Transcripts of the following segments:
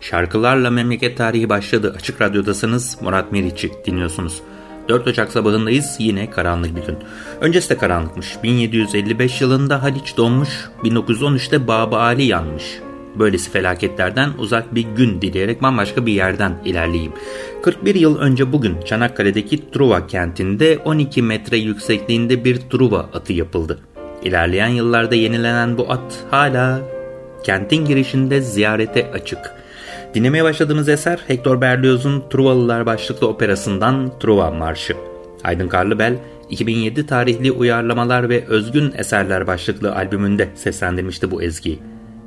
Şarkılarla Memleket Tarihi başladı. Açık Radyo'dasınız. Murat Meriç'i dinliyorsunuz. 4 Ocak sabahındayız. Yine karanlık bir gün. Öncesi de karanlıkmış. 1755 yılında Haliç donmuş. 1913'te Baba Ali yanmış. Böylesi felaketlerden uzak bir gün dileyerek bambaşka bir yerden ilerleyeyim. 41 yıl önce bugün Çanakkale'deki Truva kentinde 12 metre yüksekliğinde bir Truva atı yapıldı. İlerleyen yıllarda yenilenen bu at hala kentin girişinde ziyarete açık. Dinlemeye başladığımız eser Hector Berlioz'un Truvalılar başlıklı operasından Truva Marşı. Aydın Karlıbel 2007 tarihli uyarlamalar ve özgün eserler başlıklı albümünde seslendirmişti bu ezgiyi.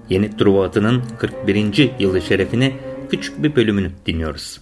Yeni Truva atının 41. yılı şerefine küçük bir bölümünü dinliyoruz.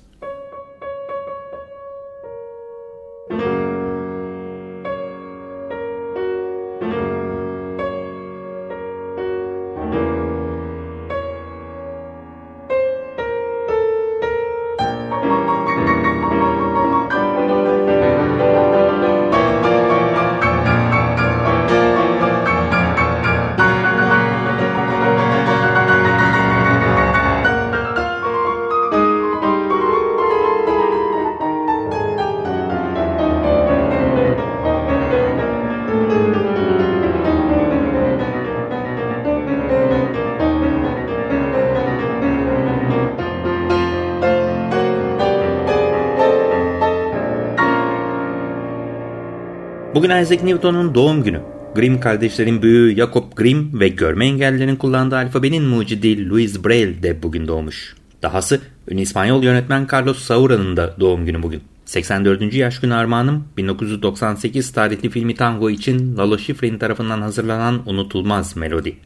Bugün Isaac Newton'un doğum günü. Grimm kardeşlerin büyüğü Jacob Grimm ve görme engellilerin kullandığı alfabenin mucidi Louis Braille de bugün doğmuş. Dahası ünlü İspanyol yönetmen Carlos Saura'nın da doğum günü bugün. 84. yaş günü armağanım 1998 tarihli filmi Tango için Lalo Schifrin tarafından hazırlanan unutulmaz melodi.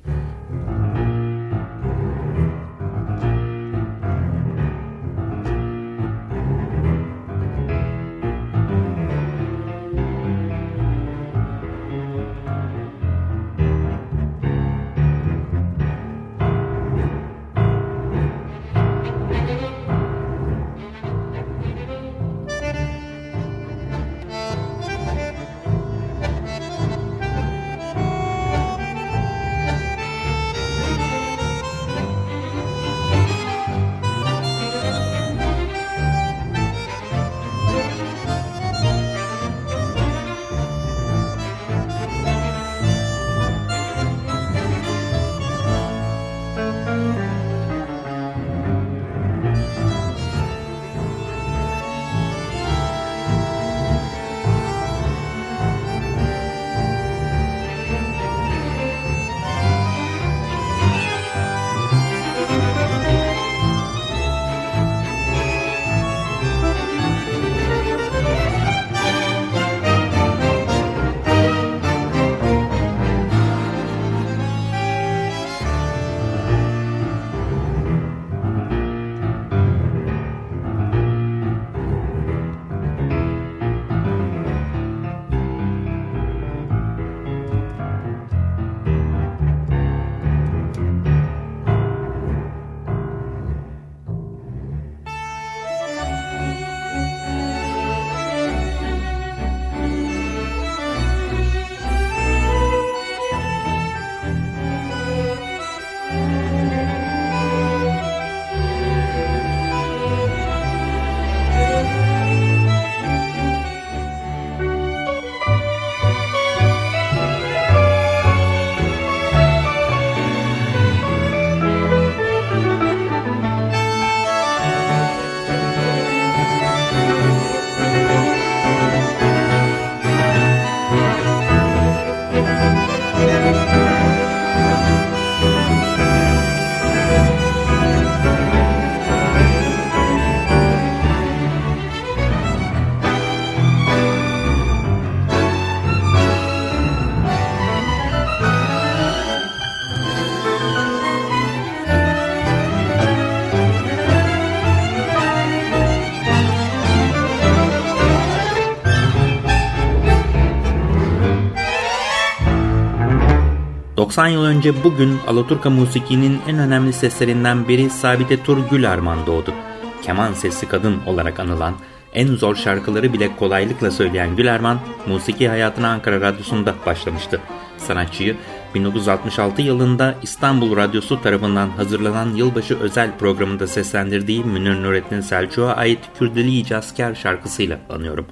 90 yıl önce bugün Alaturka musikinin en önemli seslerinden biri Sabite Tur Gülarman doğdu. Keman sesli kadın olarak anılan, en zor şarkıları bile kolaylıkla söyleyen Gülerman, musiki hayatına Ankara Radyosu'nda başlamıştı. Sanatçıyı 1966 yılında İstanbul Radyosu tarafından hazırlanan yılbaşı özel programında seslendirdiği Münir Nurettin Selçuk'a ait Kürdili İcazkar şarkısıyla anıyorum.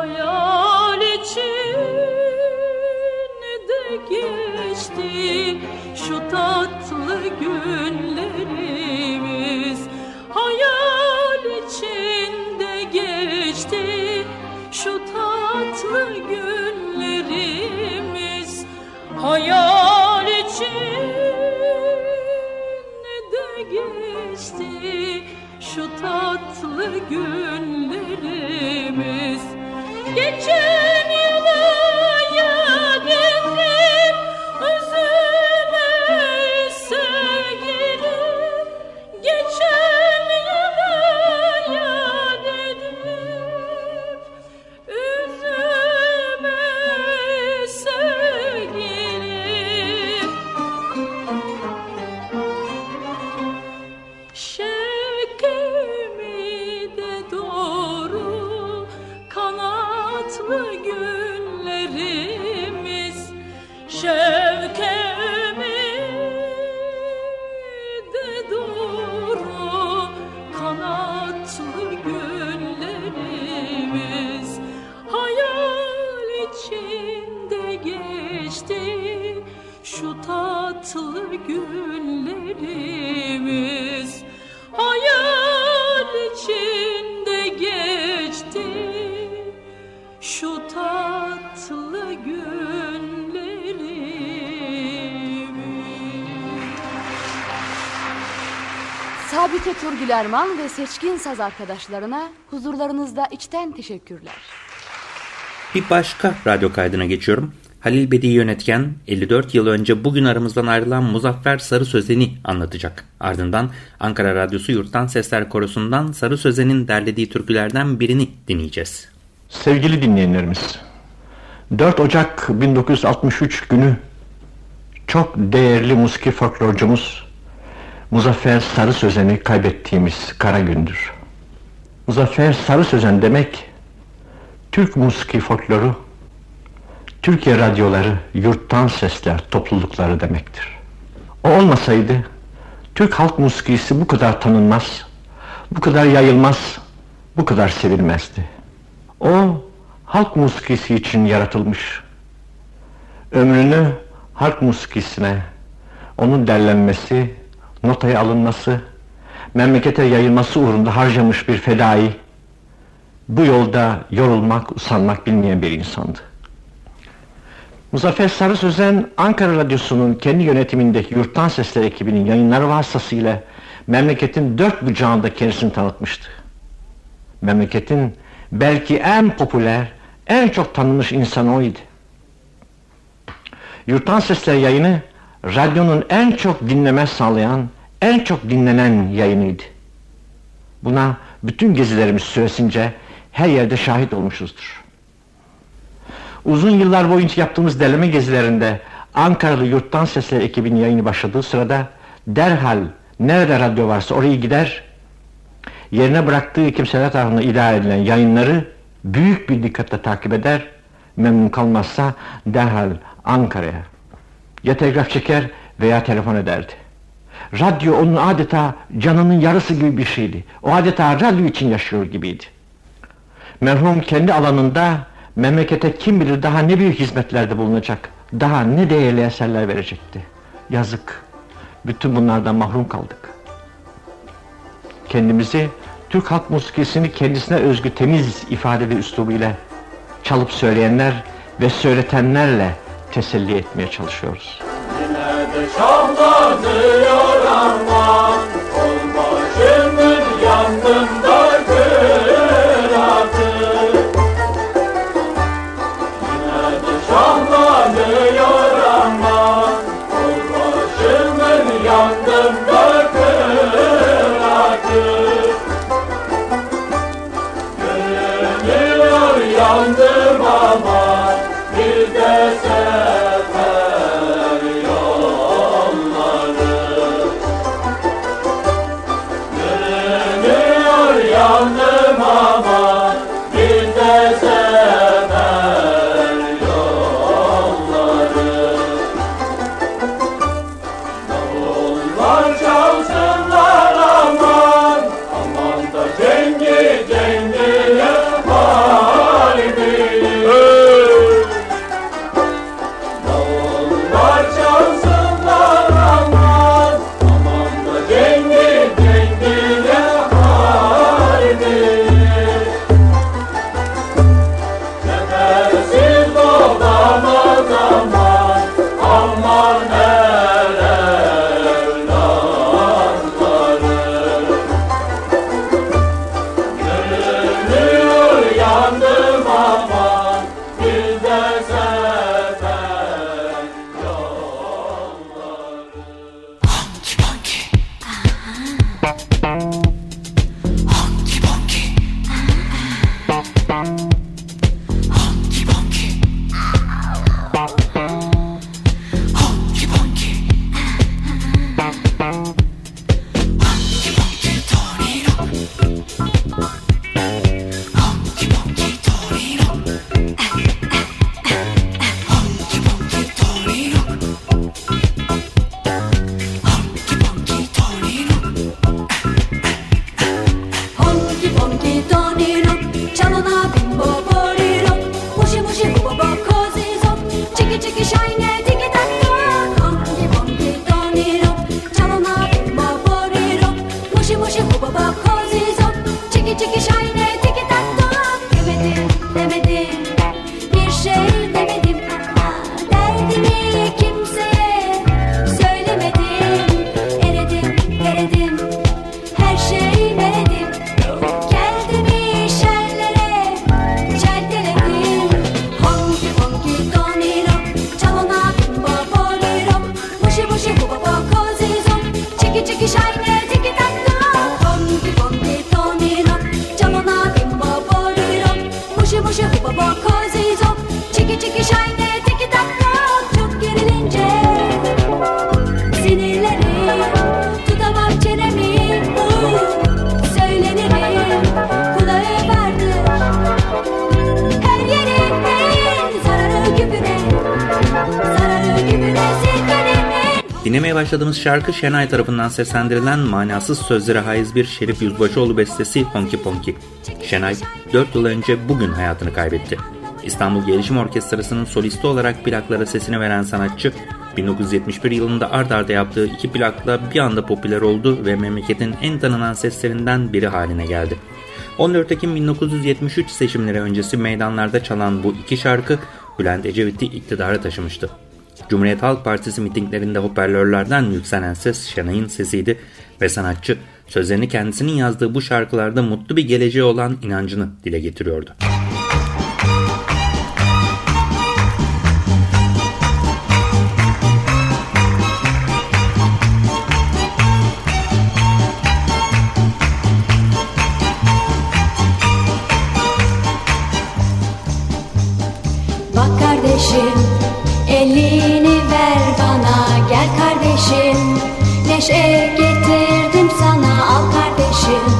Hayal Sabite Turgül Erman ve Seçkin Saz arkadaşlarına huzurlarınızda içten teşekkürler. Bir başka radyo kaydına geçiyorum. Halil Bedi yönetken 54 yıl önce bugün aramızdan ayrılan Muzaffer Sarı Sözen'i anlatacak. Ardından Ankara Radyosu Yurttan Sesler Korosu'ndan Sarı Sözen'in derlediği türkülerden birini dinleyeceğiz. Sevgili dinleyenlerimiz, 4 Ocak 1963 günü çok değerli musiki folklorcumuz Muzaffer Sarı Sözen'i kaybettiğimiz kara gündür. Muzaffer Sarı Sözen demek, Türk musiki folkloru, Türkiye radyoları, yurttan sesler, toplulukları demektir. O olmasaydı, Türk halk musikisi bu kadar tanınmaz, bu kadar yayılmaz, bu kadar sevilmezdi. O, halk musikisi için yaratılmış. Ömrünü halk musikisine, onun derlenmesi, notaya alınması, memlekete yayılması uğrunda harcamış bir fedai, bu yolda yorulmak, usanmak bilmeyen bir insandı. Muzaffer Sarı Sözen, Ankara Radyosu'nun kendi yönetimindeki Yurttan Sesler ekibinin yayınları vasıtasıyla memleketin dört bucağında kendisini tanıtmıştı. Memleketin belki en popüler, en çok tanınmış insanı oydu. Yurttan Sesler yayını radyonun en çok dinleme sağlayan, en çok dinlenen yayınıydı. Buna bütün gezilerimiz süresince her yerde şahit olmuşuzdur. Uzun yıllar boyunca yaptığımız derleme gezilerinde Ankaralı Yurttan Sesler ekibinin yayını başladığı sırada derhal nerede radyo varsa oraya gider, yerine bıraktığı kimseler tarafından idare edilen yayınları büyük bir dikkatle takip eder, memnun kalmazsa derhal Ankara'ya ya telgraf çeker veya telefon ederdi. Radyo onun adeta canının yarısı gibi bir şeydi. O adeta radyo için yaşıyor gibiydi. Merhum kendi alanında memlekete kim bilir daha ne büyük hizmetlerde bulunacak, daha ne değerli eserler verecekti. Yazık, bütün bunlardan mahrum kaldık. Kendimizi Türk halk musikisini kendisine özgü temiz ifade ve üslubuyla çalıp söyleyenler ve söyletenlerle teselli etmeye çalışıyoruz. Yine de şahlanıyor Dinlemeye başladığımız şarkı Şenay tarafından seslendirilen manasız sözlere haiz bir Şerif Yüzbaşıoğlu bestesi Honky Ponky. Şenay 4 yıl önce bugün hayatını kaybetti. İstanbul Gelişim Orkestrası'nın solisti olarak plaklara sesini veren sanatçı 1971 yılında ard arda yaptığı iki plakla bir anda popüler oldu ve memleketin en tanınan seslerinden biri haline geldi. 14 Ekim 1973 seçimleri öncesi meydanlarda çalan bu iki şarkı Bülent Ecevit'i iktidara taşımıştı. Cumhuriyet Halk Partisi mitinglerinde hoparlörlerden yükselen ses Şenay'ın sesiydi ve sanatçı sözlerini kendisinin yazdığı bu şarkılarda mutlu bir geleceği olan inancını dile getiriyordu. Bak kardeşim Neşe getirdim sana al kardeşim.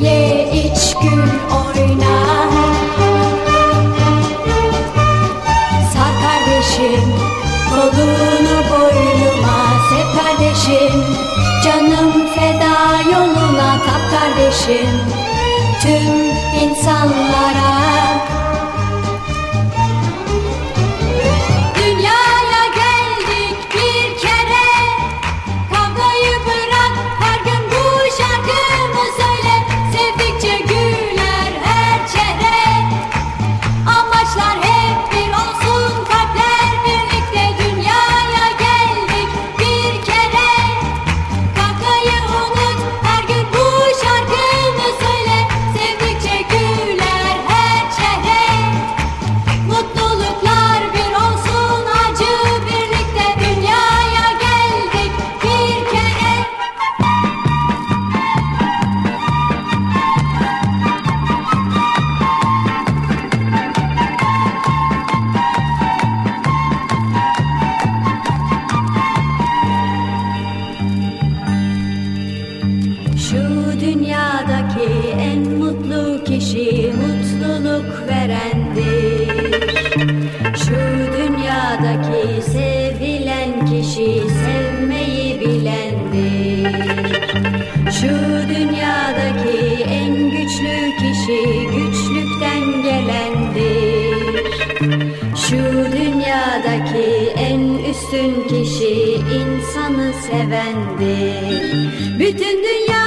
Ye iç gül oyna. Sar kardeşim kolunu boynuma sev kardeşim. Canım feda yoluna tap kardeşim. Tüm üstün kişi insanı sevendir. Bütün dünya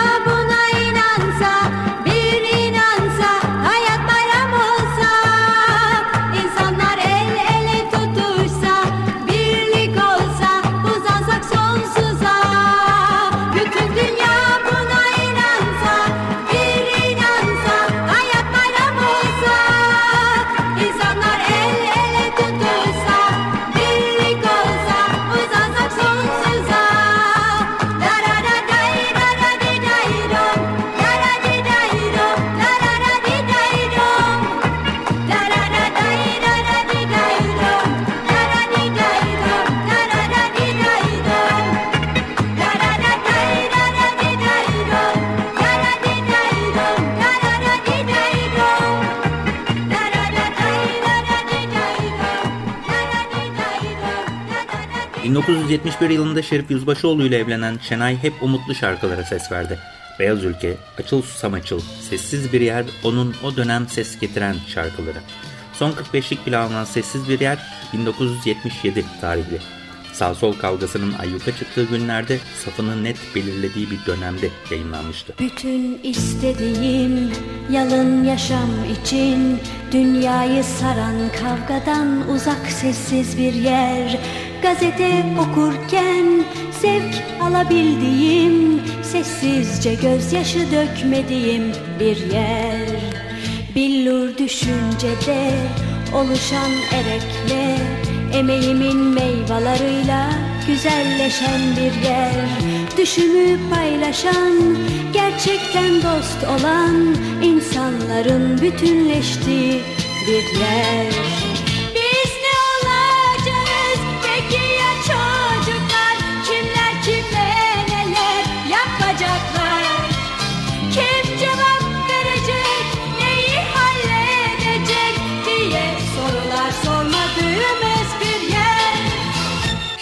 1971 yılında Şerif Yüzbaşıoğlu ile evlenen Şenay hep umutlu şarkılara ses verdi. Beyaz Ülke, Açıl Susam Açıl, Sessiz Bir Yer onun o dönem ses getiren şarkıları. Son 45'lik planlanan Sessiz Bir Yer 1977 tarihli. Sağ sol kavgasının ayyuka çıktığı günlerde safını net belirlediği bir dönemde yayınlanmıştı. Bütün istediğim yalın yaşam için Dünyayı saran kavgadan uzak sessiz bir yer Gazete okurken zevk alabildiğim Sessizce gözyaşı dökmediğim bir yer. Billur düşüncede oluşan erekle Emeğimin meyvelarıyla güzelleşen bir yer. Düşümü paylaşan, gerçekten dost olan insanların bütünleştiği bir yer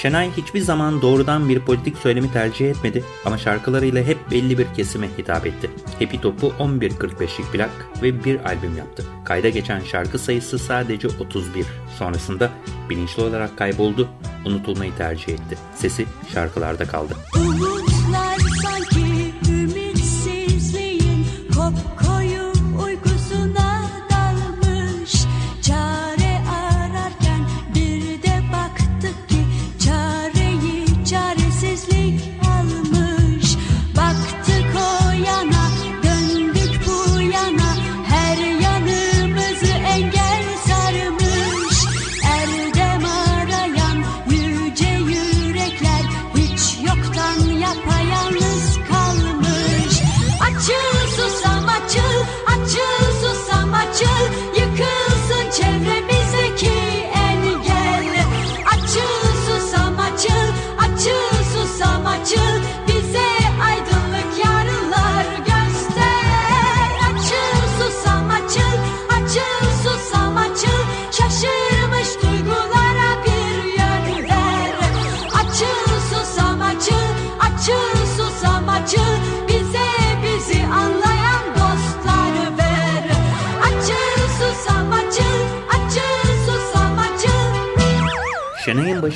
Şenay hiçbir zaman doğrudan bir politik söylemi tercih etmedi ama şarkılarıyla hep belli bir kesime hitap etti. Happy Top'u 11.45'lik plak ve bir albüm yaptı. Kayda geçen şarkı sayısı sadece 31. Sonrasında bilinçli olarak kayboldu, unutulmayı tercih etti. Sesi şarkılarda kaldı.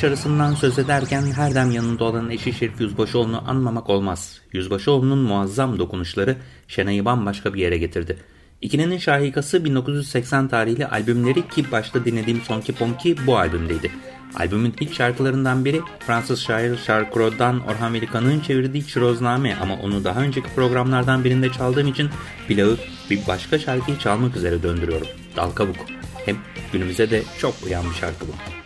Başarısından söz ederken her dem yanında olan eşi Şerif Yüzbaşıoğlu'nu anmamak olmaz. Yüzbaşıoğlu'nun muazzam dokunuşları Şenay'ı bambaşka bir yere getirdi. İkilinin şahikası 1980 tarihli albümleri ki başta dinlediğim Sonki Ponki bu albümdeydi. Albümün ilk şarkılarından biri Fransız şair Charles Crod'dan Orhan Velikan'ın çevirdiği Çirozname ama onu daha önceki programlardan birinde çaldığım için plağı bir başka şarkıyı çalmak üzere döndürüyorum. Dal Kabuk. Hem günümüze de çok uyan bir şarkı bu.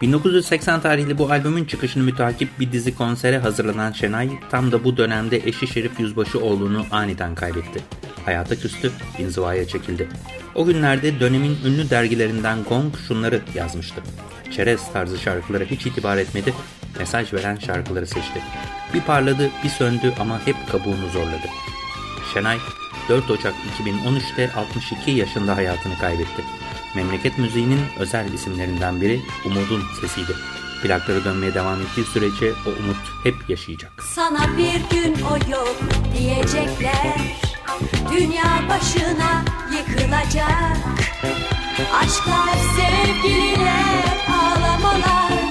1980 tarihli bu albümün çıkışını mütakip bir dizi konsere hazırlanan Şenay tam da bu dönemde eşi Şerif Yüzbaşıoğlu'nu aniden kaybetti. Hayata küstü, inzivaya çekildi. O günlerde dönemin ünlü dergilerinden Gong şunları yazmıştı. Çerez tarzı şarkılara hiç itibar etmedi, mesaj veren şarkıları seçti. Bir parladı, bir söndü ama hep kabuğunu zorladı. Şenay 4 Ocak 2013'te 62 yaşında hayatını kaybetti. Memleket müziğinin özel isimlerinden biri Umut'un sesiydi. Plakları dönmeye devam ettiği sürece o umut hep yaşayacak. Sana bir gün o yok diyecekler Dünya başına yıkılacak Aşklar, sevgililer, ağlamalar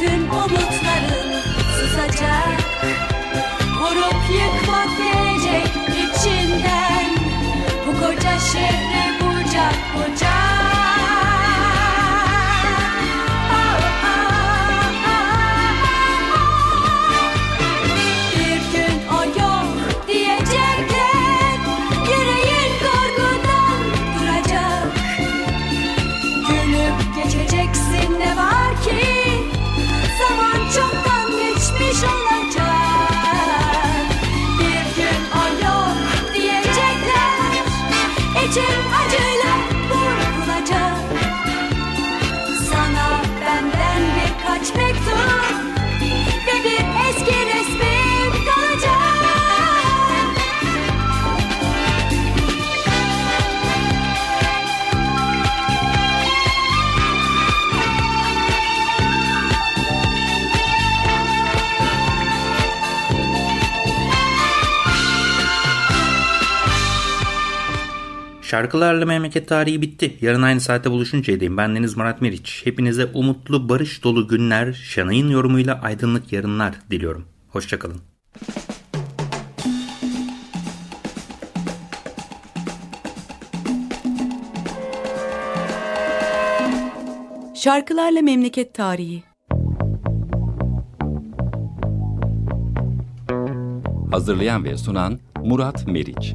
Bütün umutların susacak. Vurup yıkmak gelecek içinden. Bu koca şehre bucak bucak Şarkılarla memleket tarihi bitti. Yarın aynı saatte buluşuncaya. Ben Deniz Murat Meriç. Hepinize umutlu, barış dolu günler, Şanay'ın yorumuyla aydınlık yarınlar diliyorum. Hoşçakalın. Şarkılarla Memleket Tarihi Hazırlayan ve sunan Murat Meriç